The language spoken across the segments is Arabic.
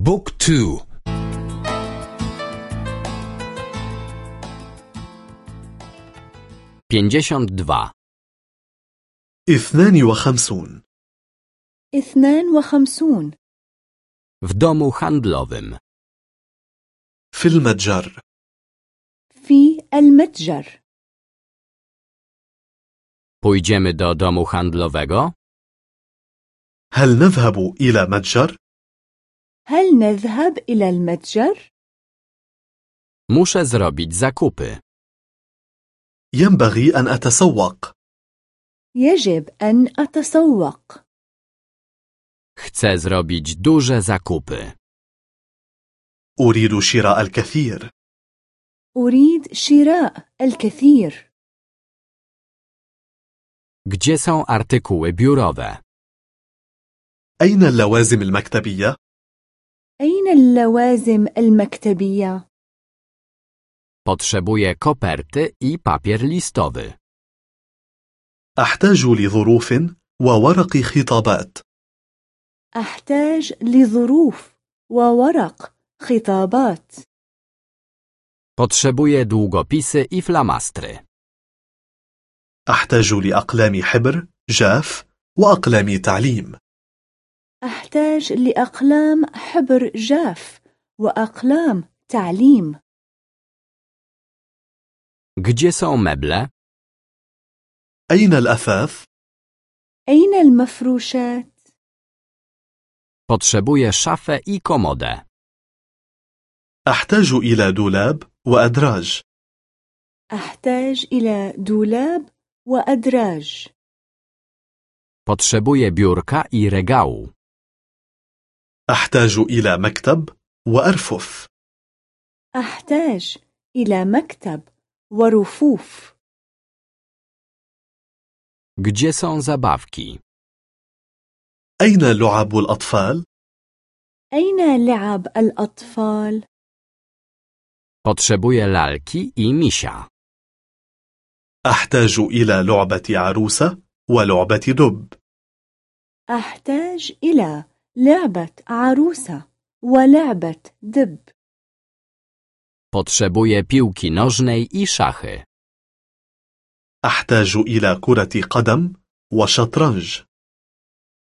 بوك تو pięćdziesiąt dwa, اثنان وخمسون اثنان وخمسون w domu handlowym, في المتجر في المتجر pójdziemy do domu handlowego? هل نذهب إلى متجر؟ هل نذهب إلى المتجر؟ Muszę zrobić zakupy. ينبغي أن أتسوق يجب أن أتسوق Chcę zrobić duże zakupy. أريد شراء الكثير أريد شراء الكثير Gdzie są artykuły biurowe? أين اللوازم المكتبية؟ اللوازم المكتبية؟ Potrzebuję koperty i papier listowy. أحتاج لظروف وورق خطابات أحتاج لظروف وورق خطابات Potrzebuję długopisy i flamastry. أحتاج لأقلام حبر جاف وأقلام تعليم أحتاج لأقلام حبر جاف وأقلام تعليم Gdzie są meble? أين الأثاث؟ أين المفروشات؟ Potrzebuję szafę i komodę. أحتاج إلى دولاب وأدراج أحتاج إلى دولاب وأدراج Potrzebuję biurka i regału. أحتاج إلى مكتب وأرفف أحتاج إلى مكتب ورفوف Gdzie są zabawki? أين لعب الأطفال؟ أين لعب الأطفال؟ Potrzebuję lalki i misia. أحتاج إلى لعبة عروسة ولعبة دب أحتاج إلى لعبة عروسة ولعبة دب Potrzebuję piłki nożnej i szachy. أحتاج إلى كرة قدم وشطرنج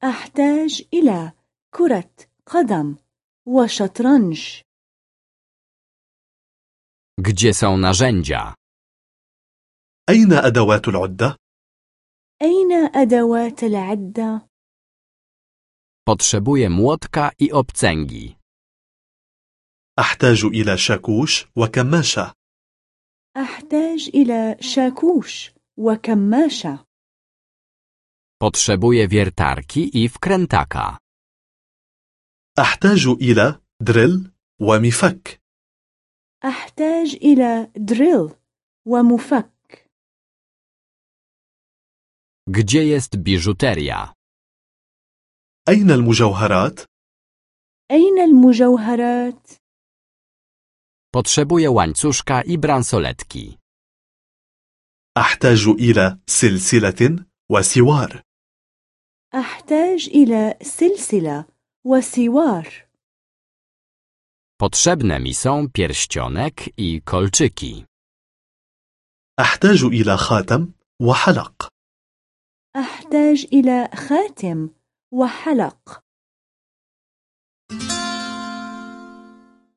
أحتاج إلى كرة قدم وشطرنج Gdzie są narzędzia? أين أدوات العدة؟ أين أدوات العدة؟ Potrzebuję młotka i obcęgi. أحتاج إلى شاكوش وكماشة أحتاج إلى شاكوش وكماشة Potrzebuję wiertarki i wkrętaka. أحتاج إلى دريل ومفك أحتاج إلى دريل ومفك Gdzie jest biżuteria? أين المجوهرات؟ أين المجوهرات؟ Potrzebuję łańcuszka i bransoletki. أحتاج إلى سلسلة وسوار أحتاج إلى سلسلة وسوار Potrzebne mi są pierścionek i kolczyki. أحتاج إلى خاتم وحلق أحتاج إلى خاتم وحلق.